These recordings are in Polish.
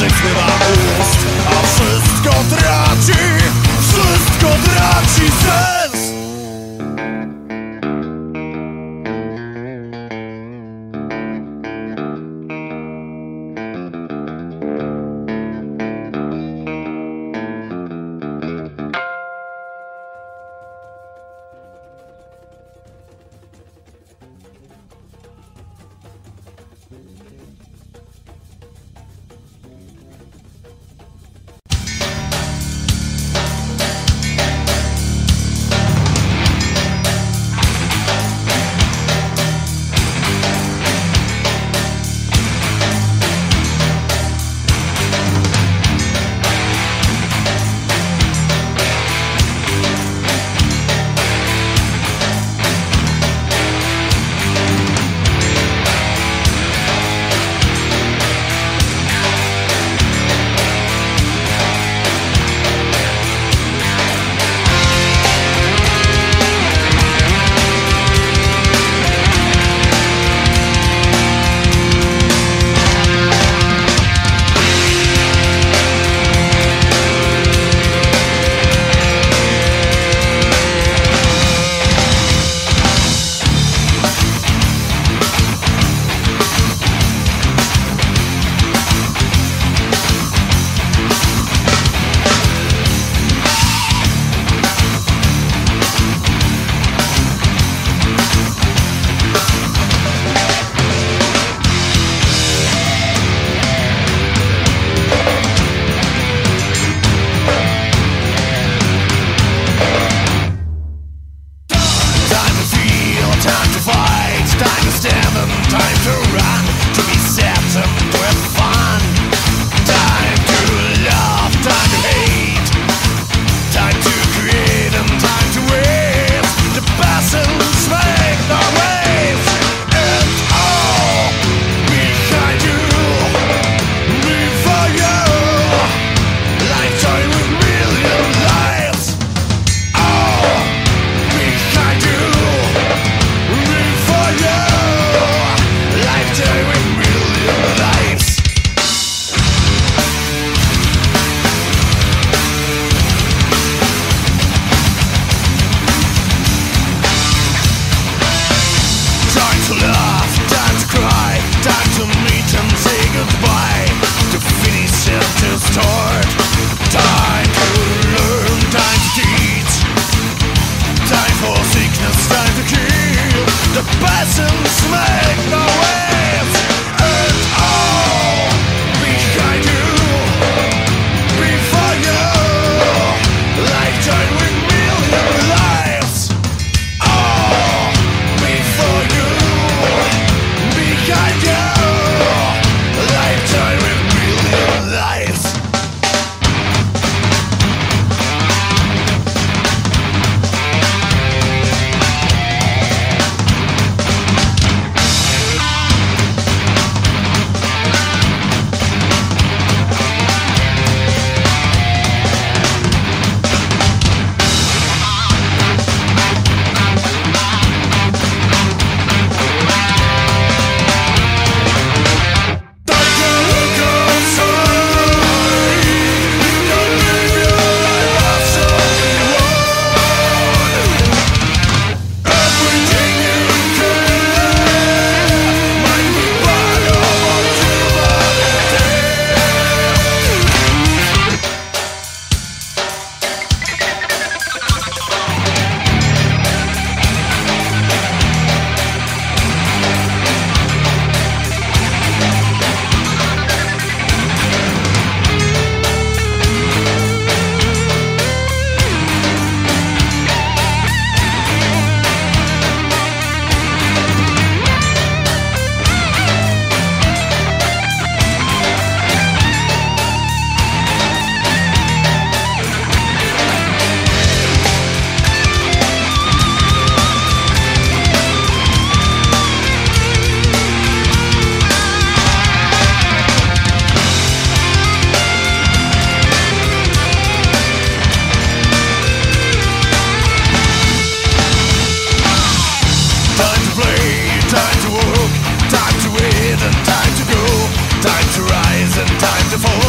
Język zbywa ust, a wszystko traci Wszystko traci sens time to fall.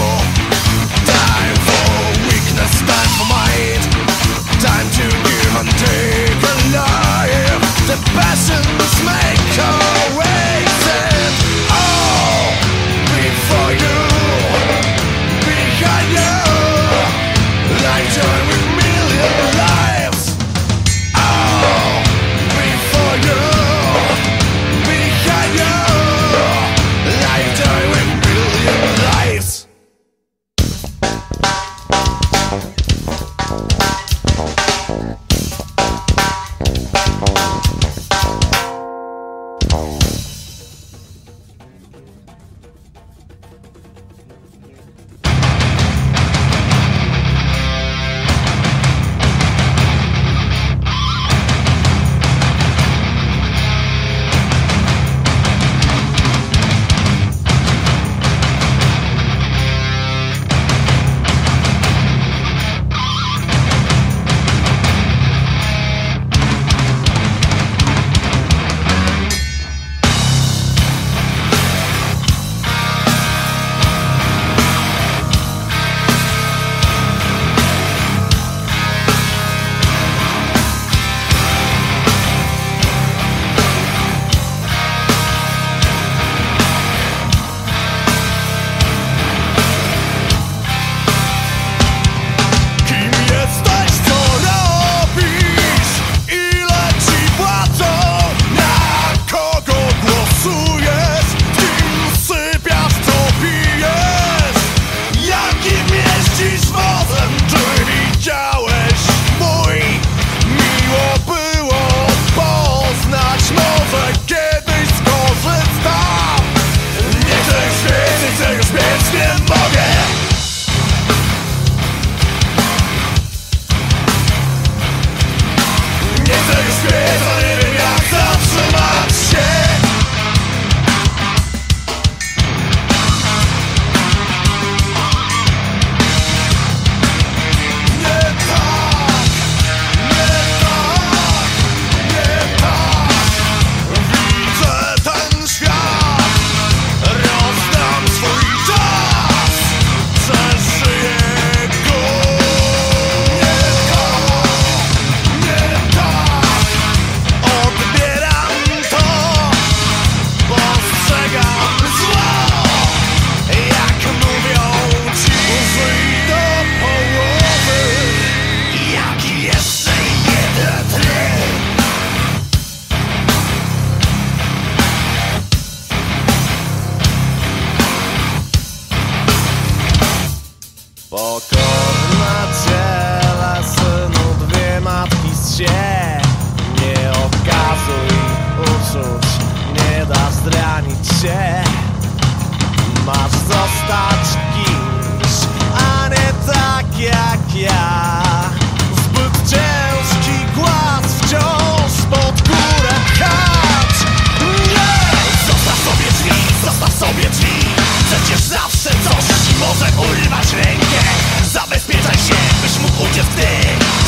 urywasz rękę. Zabezpieczaj się, byś mógł uciec, gdy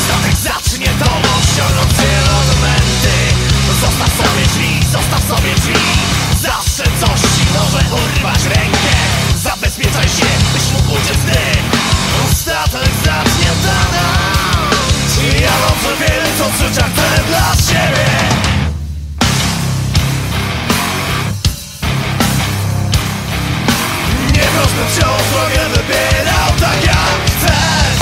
Statek zacznie tobą ściągnąć elementy Zostaw sobie drzwi, zostaw sobie drzwi. Zawsze coś ci może urywać rękę. Zabezpieczaj się, byś mógł uciec, gdy Statek zacznie tanąć Ja dobrze co w życiach chcę dla siebie. fast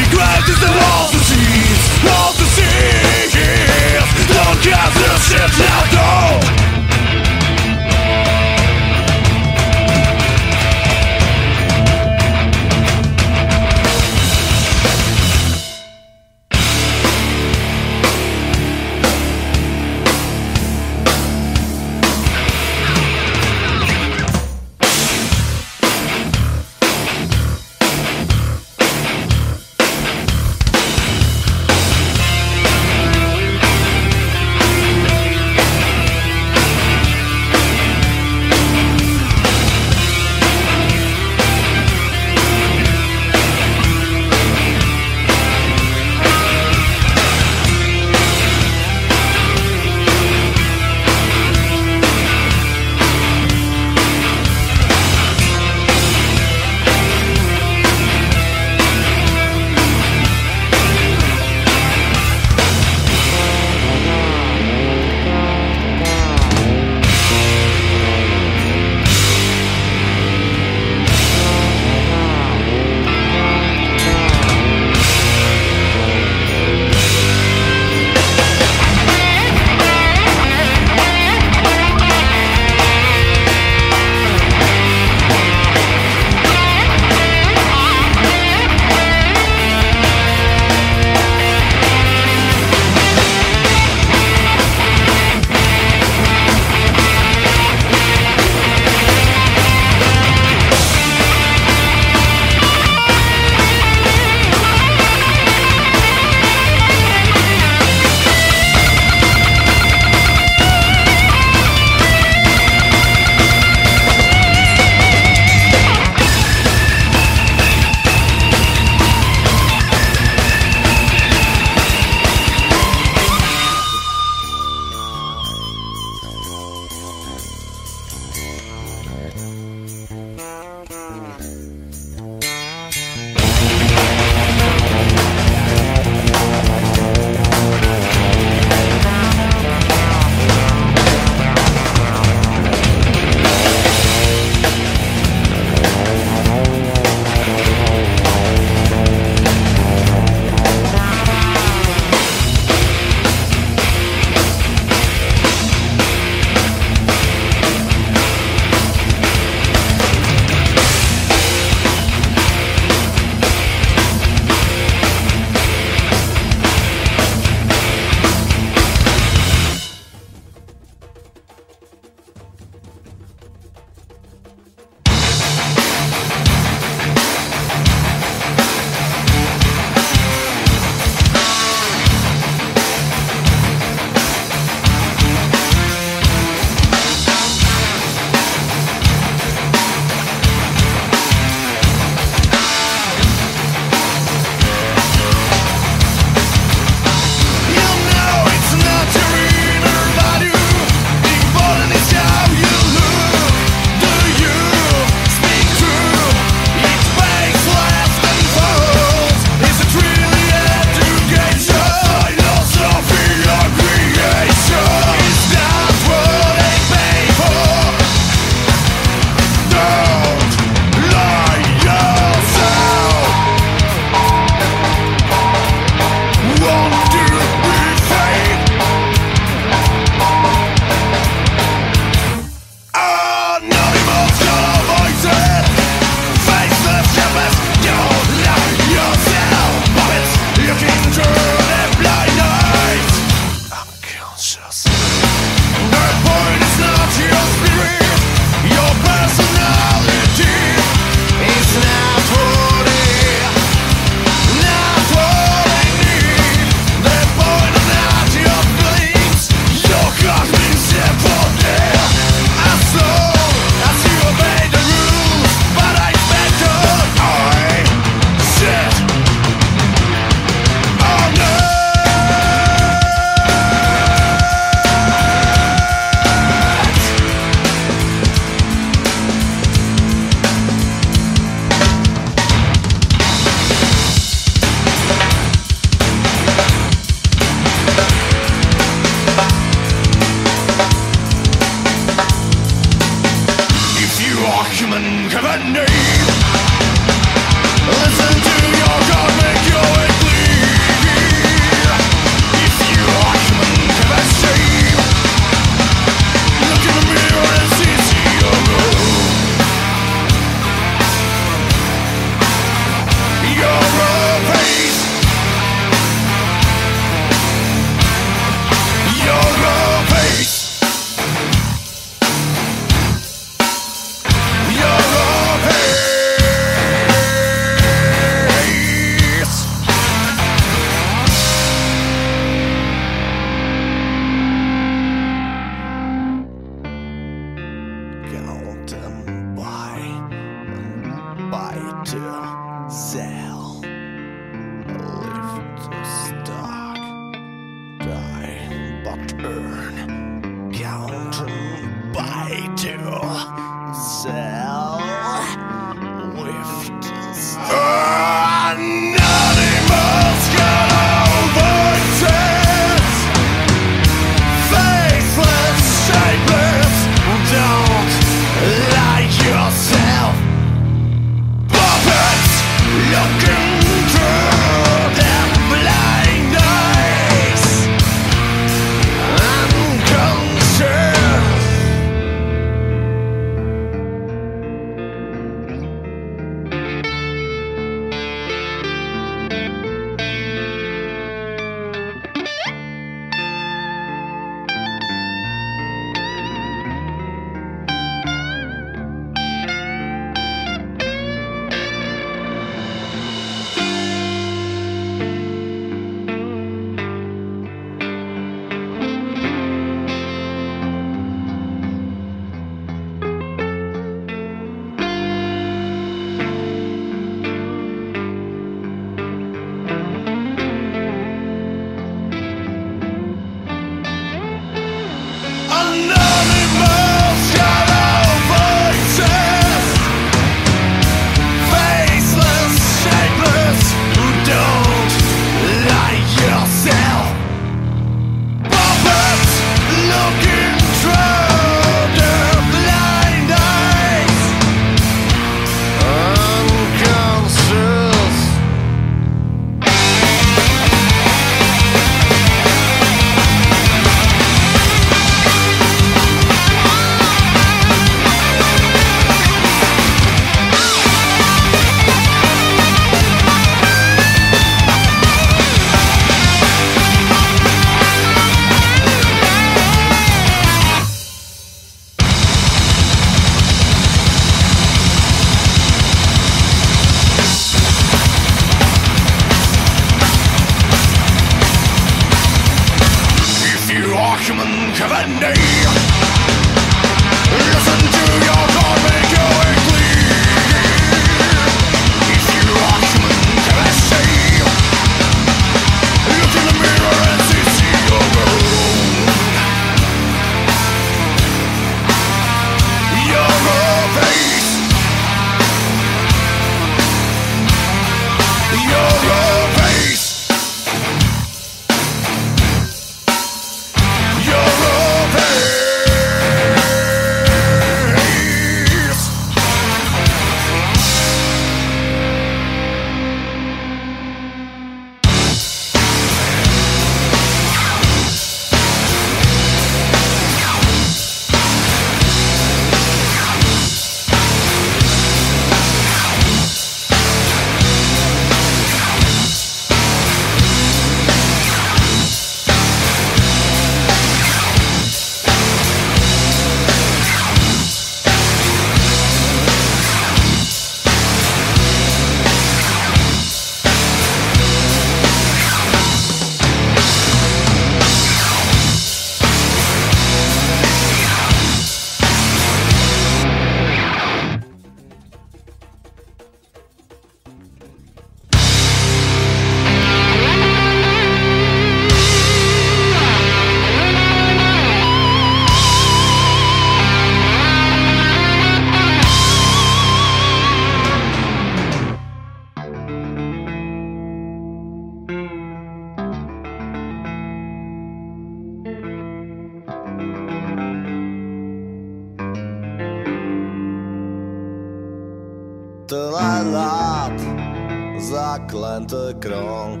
zaklęty krąg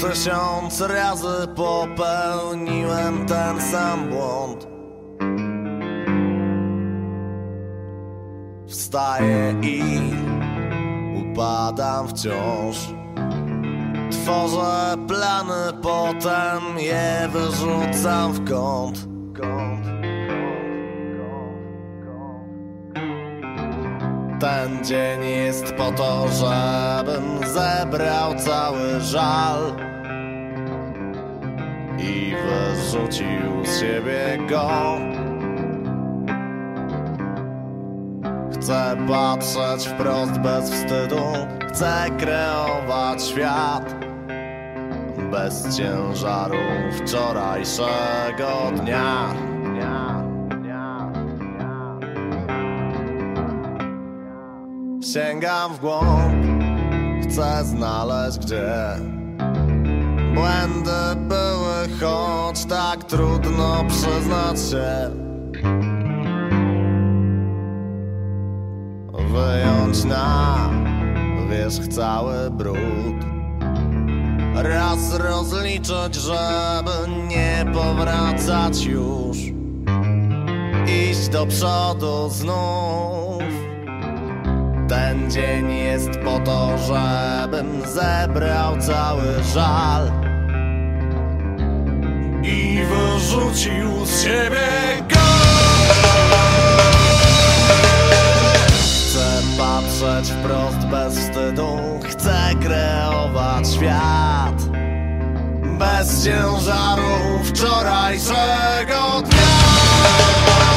Tysiąc razy popełniłem ten sam błąd. Wstaję i upadam wciąż. Tworzę plany, potem je wyrzucam w kąt, Ten dzień jest po to, żebym zebrał cały żal i wyrzucił z siebie go. Chcę patrzeć wprost bez wstydu, chcę kreować świat bez ciężaru wczorajszego dnia. Sięgam w głąb Chcę znaleźć gdzie Błędy były, choć tak trudno przyznać się. Wyjąć na wierzch cały brud. Raz rozliczyć, żeby nie powracać już. Iść do przodu znów Ten dzień jest po to, żebym zebrał cały żal. I wyrzucił z siebie go. Chcę patrzeć wprost bez wstydu. Chcę kreować świat. Bez ciężaru wczorajszego dnia